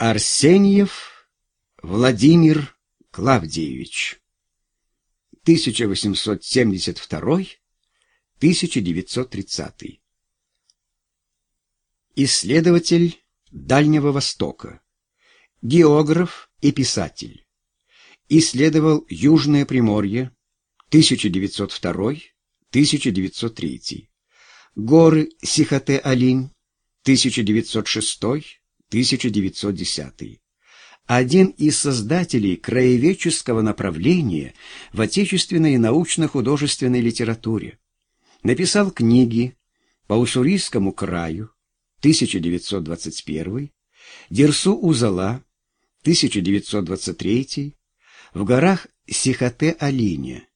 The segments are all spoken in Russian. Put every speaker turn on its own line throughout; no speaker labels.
Арсеньев Владимир Клавдиевич. 1872-1930 Исследователь Дальнего Востока, географ и писатель. Исследовал Южное Приморье. 1902-1903, горы Сихоте-Алинь. 1906 1910. Один из создателей краеведческого направления в отечественной научно-художественной литературе. Написал книги по Уссурийскому краю 1921, Дерсу-Узала 1923, в горах Сихоте-Алине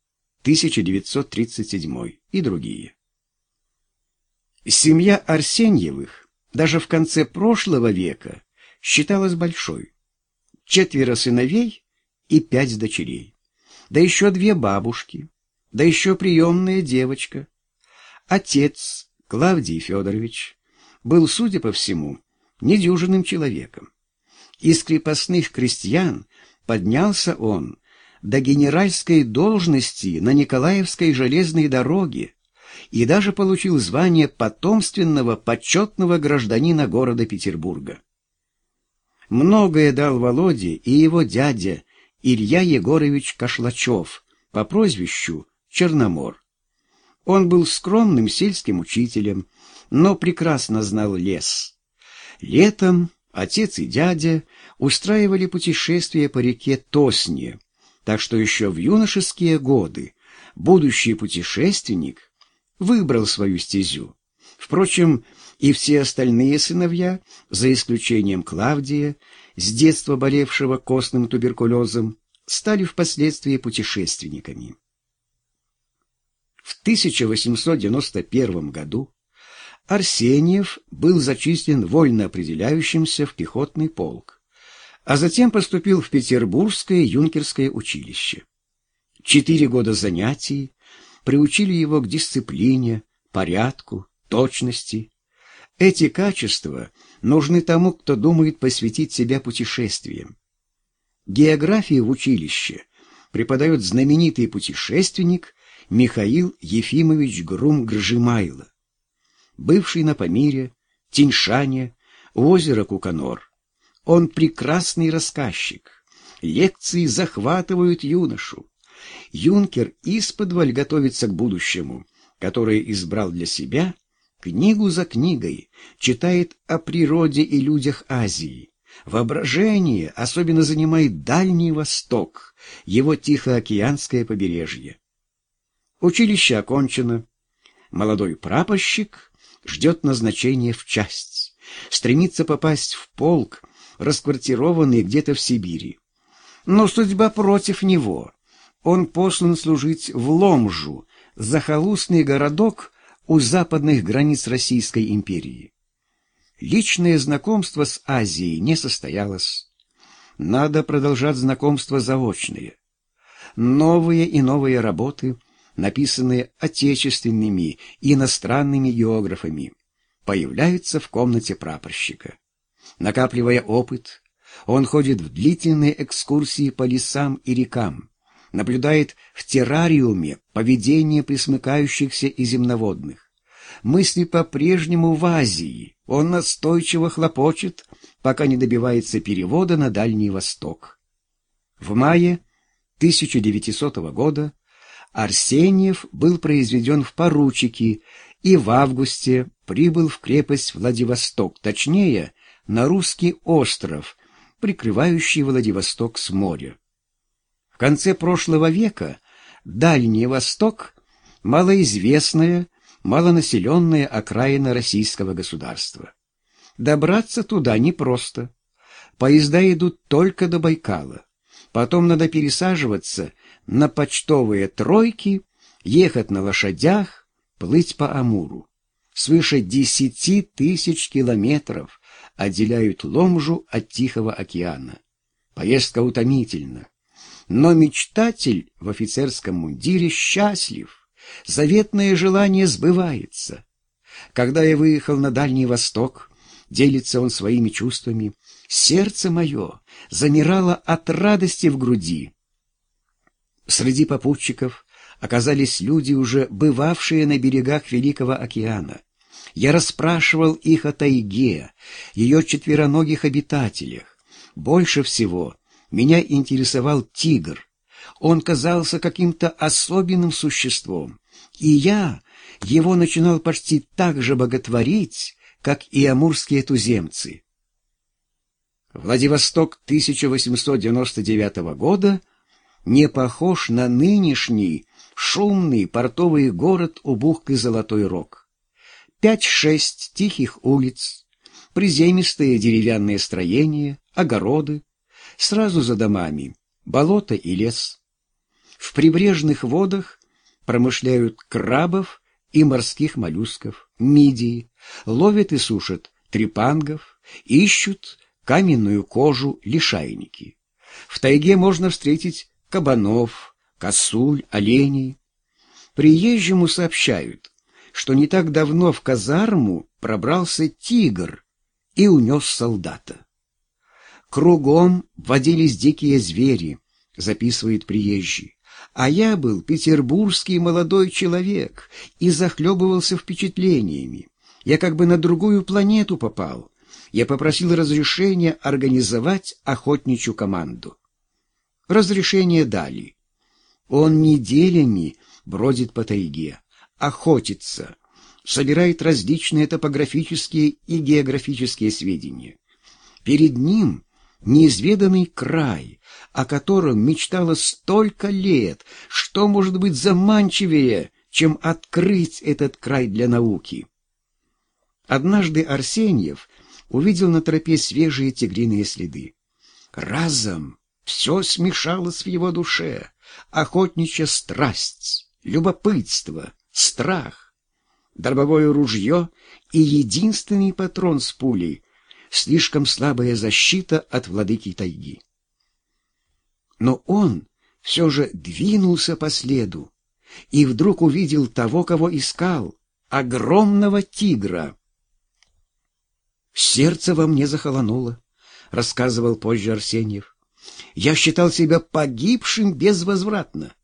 1937 и другие. Семья Арсеньевых даже в конце прошлого века считалась большой. Четверо сыновей и пять дочерей. Да еще две бабушки, да еще приемная девочка. Отец, Клавдий Федорович, был, судя по всему, недюжинным человеком. Из крепостных крестьян поднялся он до генеральской должности на Николаевской железной дороге, и даже получил звание потомственного почетного гражданина города Петербурга. Многое дал Володе и его дядя Илья Егорович Кашлачев по прозвищу Черномор. Он был скромным сельским учителем, но прекрасно знал лес. Летом отец и дядя устраивали путешествия по реке Тосне, так что еще в юношеские годы будущий путешественник выбрал свою стезю. Впрочем, и все остальные сыновья, за исключением Клавдия, с детства болевшего костным туберкулезом, стали впоследствии путешественниками. В 1891 году Арсеньев был зачислен вольно определяющимся в пехотный полк, а затем поступил в Петербургское юнкерское училище. Четыре года занятий, приучили его к дисциплине, порядку, точности. Эти качества нужны тому, кто думает посвятить себя путешествиям. Географии в училище преподает знаменитый путешественник Михаил Ефимович Грум-Гржимайло, бывший на Памире, Тиньшане, озеро Куканор. Он прекрасный рассказчик. Лекции захватывают юношу. Юнкер исподволь готовится к будущему, которое избрал для себя, книгу за книгой читает о природе и людях Азии. Воображение особенно занимает Дальний Восток, его Тихоокеанское побережье. Училище окончено. Молодой прапорщик ждет назначения в часть, стремится попасть в полк, расквартированный где-то в Сибири. Но судьба против него он послан служить в Ломжу, захолустный городок у западных границ Российской империи. Личное знакомство с Азией не состоялось. Надо продолжать знакомство заочное. Новые и новые работы, написанные отечественными и иностранными географами, появляются в комнате прапорщика. Накапливая опыт, он ходит в длительные экскурсии по лесам и рекам, наблюдает в террариуме поведение присмыкающихся и земноводных. Мысли по-прежнему в Азии. Он настойчиво хлопочет, пока не добивается перевода на Дальний Восток. В мае 1900 года Арсеньев был произведен в поручики и в августе прибыл в крепость Владивосток, точнее, на русский остров, прикрывающий Владивосток с моря конце прошлого века Дальний Восток – малоизвестная, малонаселенная окраина российского государства. Добраться туда непросто. Поезда идут только до Байкала. Потом надо пересаживаться на почтовые тройки, ехать на лошадях, плыть по Амуру. Свыше десяти тысяч километров отделяют Ломжу от Тихого океана. Поездка утомительна. Но мечтатель в офицерском мундире счастлив. Заветное желание сбывается. Когда я выехал на Дальний Восток, делится он своими чувствами, сердце мое замирало от радости в груди. Среди попутчиков оказались люди, уже бывавшие на берегах Великого океана. Я расспрашивал их о тайге, ее четвероногих обитателях. Больше всего меня интересовал тигр. Он казался каким-то особенным существом, и я его начинал почти так же боготворить, как и амурские туземцы. Владивосток 1899 года не похож на нынешний шумный портовый город Убухк и Золотой Рог. Пять-шесть тихих улиц, приземистые деревянные строения, огороды, сразу за домами болото и лес. В прибрежных водах промышляют крабов и морских моллюсков, мидии, ловят и сушат трепангов, ищут каменную кожу лишайники. В тайге можно встретить кабанов, косуль, оленей. Приезжему сообщают, что не так давно в казарму пробрался тигр и унес солдата. Кругом водились дикие звери, записывает приезжий. А я был петербургский молодой человек и захлебывался впечатлениями. Я как бы на другую планету попал. Я попросил разрешения организовать охотничью команду. Разрешение дали. Он неделями бродит по тайге, охотится, собирает различные топографические и географические сведения. Перед ним неизведанный край, о котором мечтала столько лет, что может быть заманчивее, чем открыть этот край для науки. Однажды Арсеньев увидел на тропе свежие тигриные следы. Разом все смешалось в его душе. Охотничья страсть, любопытство, страх, дробовое ружье и единственный патрон с пулей — слишком слабая защита от владыки тайги. Но он все же двинулся по следу и вдруг увидел того, кого искал — огромного тигра. «Сердце во мне захолонуло», — рассказывал позже Арсеньев. «Я считал себя погибшим безвозвратно.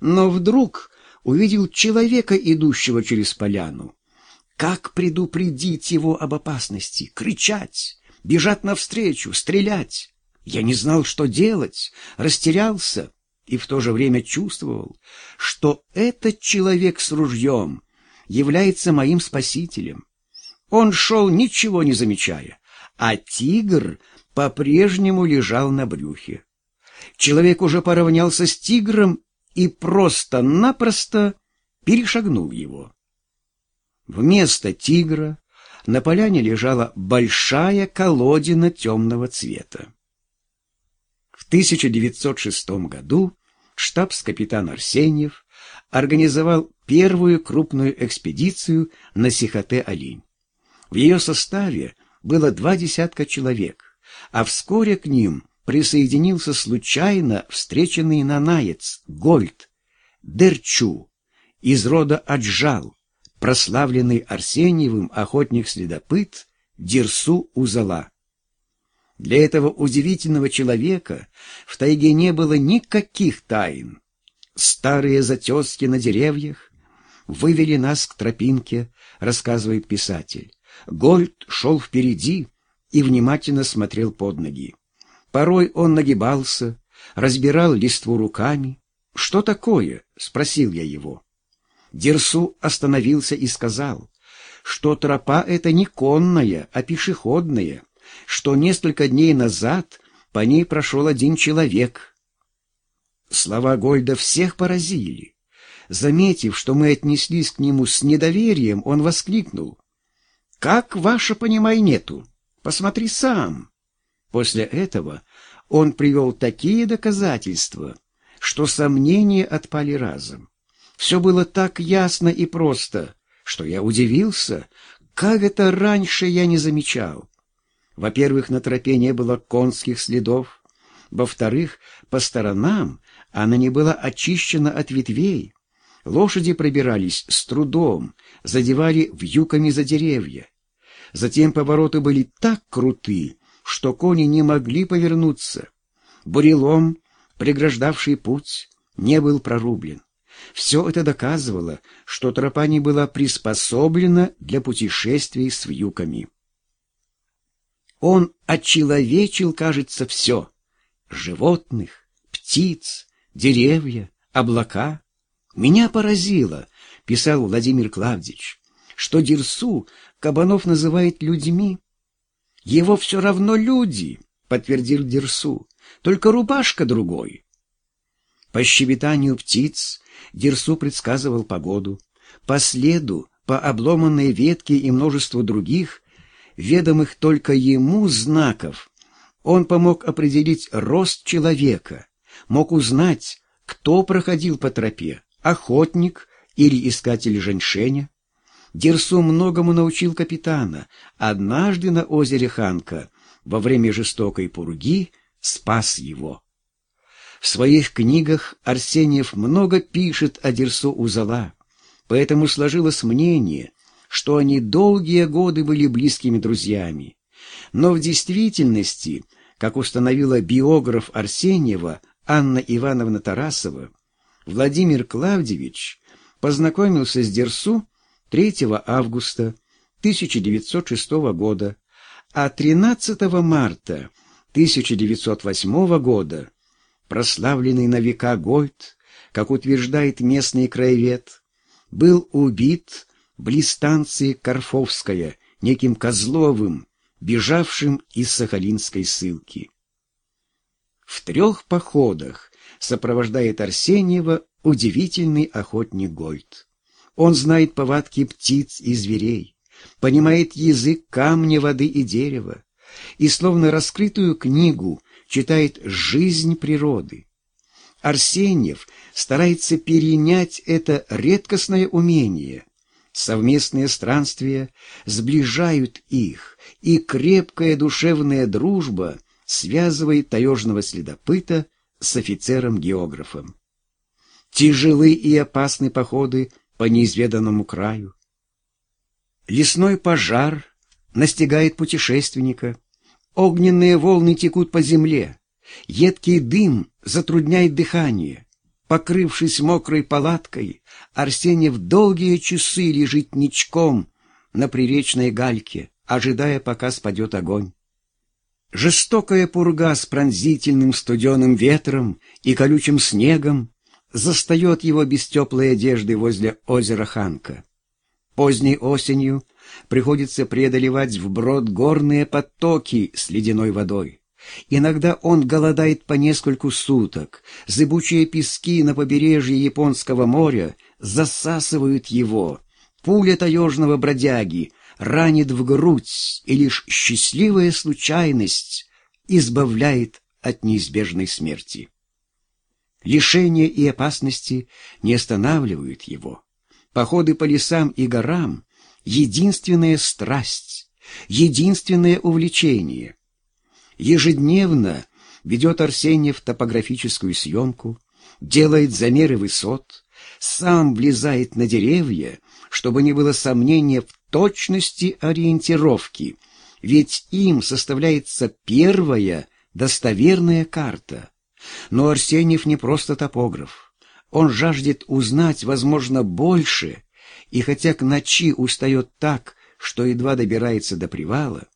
Но вдруг увидел человека, идущего через поляну. Как предупредить его об опасности? Кричать, бежать навстречу, стрелять? Я не знал, что делать, растерялся и в то же время чувствовал, что этот человек с ружьем является моим спасителем. Он шел, ничего не замечая, а тигр по-прежнему лежал на брюхе. Человек уже поравнялся с тигром и просто-напросто перешагнул его. Вместо тигра на поляне лежала большая колодина темного цвета. В 1906 году штабс-капитан Арсеньев организовал первую крупную экспедицию на Сихоте-Олень. В ее составе было два десятка человек, а вскоре к ним присоединился случайно встреченный нанаец Гольд, Дерчу, из рода Аджал, прославленный Арсеньевым охотник-следопыт Дерсу Узала. Для этого удивительного человека в тайге не было никаких тайн. Старые затески на деревьях вывели нас к тропинке, рассказывает писатель. Гольд шел впереди и внимательно смотрел под ноги. Порой он нагибался, разбирал листву руками. «Что такое?» — спросил я его. Дерсу остановился и сказал, что тропа эта не конная, а пешеходная, что несколько дней назад по ней прошел один человек. Слова Гольда всех поразили. Заметив, что мы отнеслись к нему с недоверием, он воскликнул. Как ваше понимай нету? Посмотри сам. После этого он привел такие доказательства, что сомнения отпали разом. Все было так ясно и просто, что я удивился, как это раньше я не замечал. Во-первых, на тропе не было конских следов. Во-вторых, по сторонам она не была очищена от ветвей. Лошади пробирались с трудом, задевали вьюками за деревья. Затем повороты были так круты, что кони не могли повернуться. Бурелом, преграждавший путь, не был прорублен. Все это доказывало, что тропа не была приспособлена для путешествий с вьюками. Он отчеловечил, кажется, все — животных, птиц, деревья, облака. Меня поразило, — писал Владимир Клавдич, — что Дерсу Кабанов называет людьми. Его все равно люди, — подтвердил Дерсу, — только рубашка другой. По щебетанию птиц Дерсу предсказывал погоду. По следу, по обломанной ветке и множеству других, ведомых только ему знаков, он помог определить рост человека, мог узнать, кто проходил по тропе, охотник или искатель женьшеня. Дерсу многому научил капитана. Однажды на озере Ханка во время жестокой пурги спас его. В своих книгах Арсеньев много пишет о Дерсу Узала, поэтому сложилось мнение, что они долгие годы были близкими друзьями. Но в действительности, как установила биограф Арсеньева Анна Ивановна Тарасова, Владимир Клавдевич познакомился с Дерсу 3 августа 1906 года, а 13 марта 1908 года прославленный на века Гойт, как утверждает местный краевед, был убит близ станции Карфовская неким Козловым, бежавшим из Сахалинской ссылки. В трех походах сопровождает Арсеньева удивительный охотник Гойт. Он знает повадки птиц и зверей, понимает язык камня, воды и дерева, и словно раскрытую книгу читает жизнь природы. Арсеньев старается перенять это редкостное умение. Совместные странствия сближают их, и крепкая душевная дружба связывает таежного следопыта с офицером-географом. Тяжелы и опасны походы по неизведанному краю. Лесной пожар настигает путешественника, Огненные волны текут по земле. Едкий дым затрудняет дыхание. Покрывшись мокрой палаткой, Арсеньев долгие часы лежит ничком на приречной гальке, ожидая, пока спадет огонь. Жестокая пурга с пронзительным студеным ветром и колючим снегом застает его без теплой одежды возле озера Ханка. Поздней осенью приходится преодолевать вброд горные потоки с ледяной водой. Иногда он голодает по нескольку суток. Зыбучие пески на побережье Японского моря засасывают его. Пуля таежного бродяги ранит в грудь, и лишь счастливая случайность избавляет от неизбежной смерти. Лишения и опасности не останавливают его. Походы по лесам и горам единственная страсть, единственное увлечение. Ежедневно ведет Арсеньев топографическую съемку, делает замеры высот, сам влезает на деревья, чтобы не было сомнения в точности ориентировки, ведь им составляется первая достоверная карта. Но Арсеньев не просто топограф. Он жаждет узнать, возможно, больше и хотя к ночи устает так, что едва добирается до привала,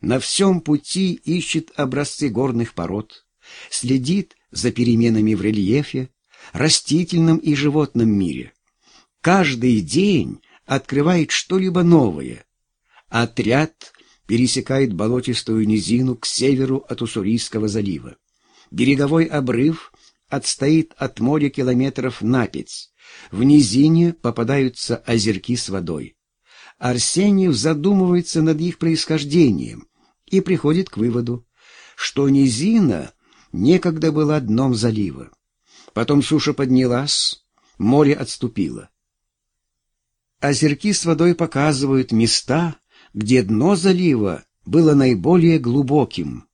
на всем пути ищет образцы горных пород, следит за переменами в рельефе, растительном и животном мире. Каждый день открывает что-либо новое. Отряд пересекает болотистую низину к северу от Уссурийского залива. Береговой обрыв отстоит от моря километров на в низине попадаются озерки с водой. Арсеньев задумывается над их происхождением и приходит к выводу, что низина некогда была дном залива. Потом суша поднялась, море отступило. Озерки с водой показывают места, где дно залива было наиболее глубоким.